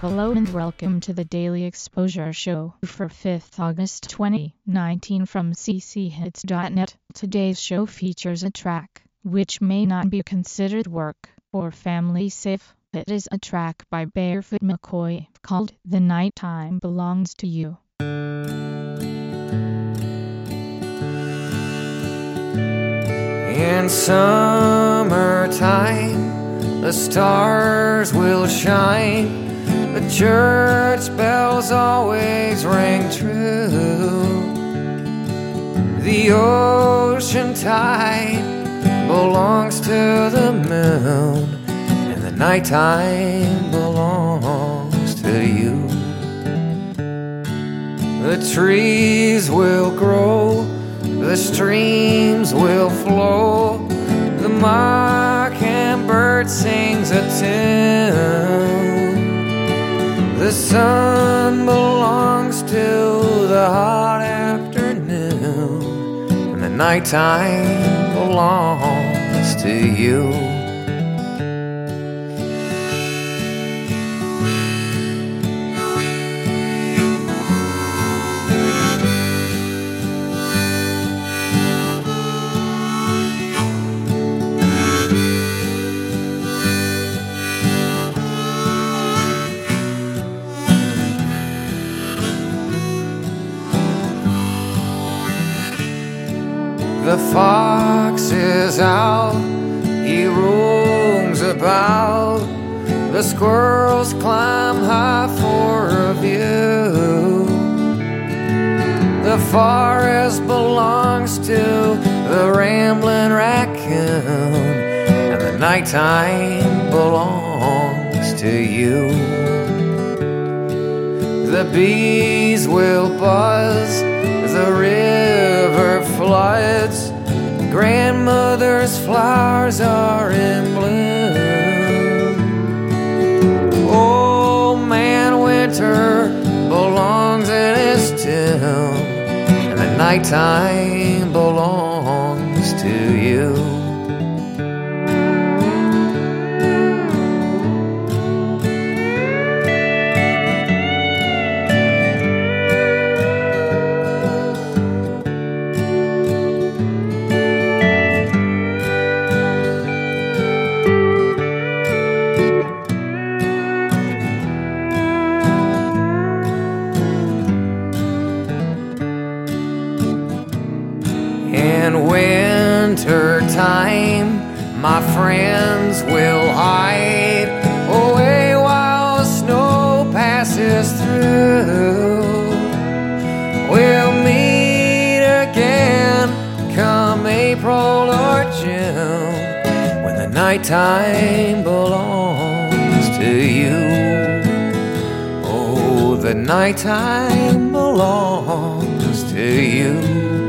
Hello and welcome to the Daily Exposure Show for 5th August 2019 from cchits.net. Today's show features a track which may not be considered work or family safe. It is a track by Barefoot McCoy called The Nighttime Belongs to You. In summertime, the stars will shine. The church bells always ring true. The ocean tide belongs to the moon, and the nighttime belongs to you. The trees will grow the streams will flow, the mockingbird sings a tune. The sun belongs to the hot afternoon, and the nighttime belongs to you. The fox is out, he roams about. The squirrels climb high for a view. The forest belongs to the rambling raccoon, and the nighttime belongs to you. The bees will buzz, the Grandmother's flowers are in bloom. Old man winter belongs in his tomb, and the nighttime winter time, my friends will hide away while the snow passes through. We'll meet again come April or June when the nighttime belongs to you. Oh, the nighttime belongs to you.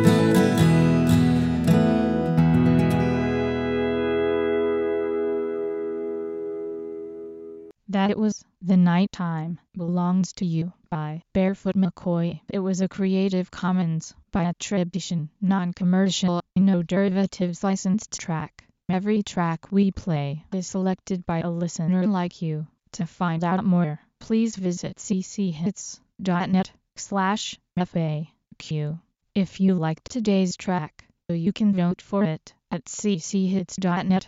It was The Nighttime Belongs to You by Barefoot McCoy. It was a Creative Commons by attribution, non-commercial, no derivatives licensed track. Every track we play is selected by a listener like you. To find out more, please visit cchits.net slash FAQ. If you liked today's track, you can vote for it at cchits.net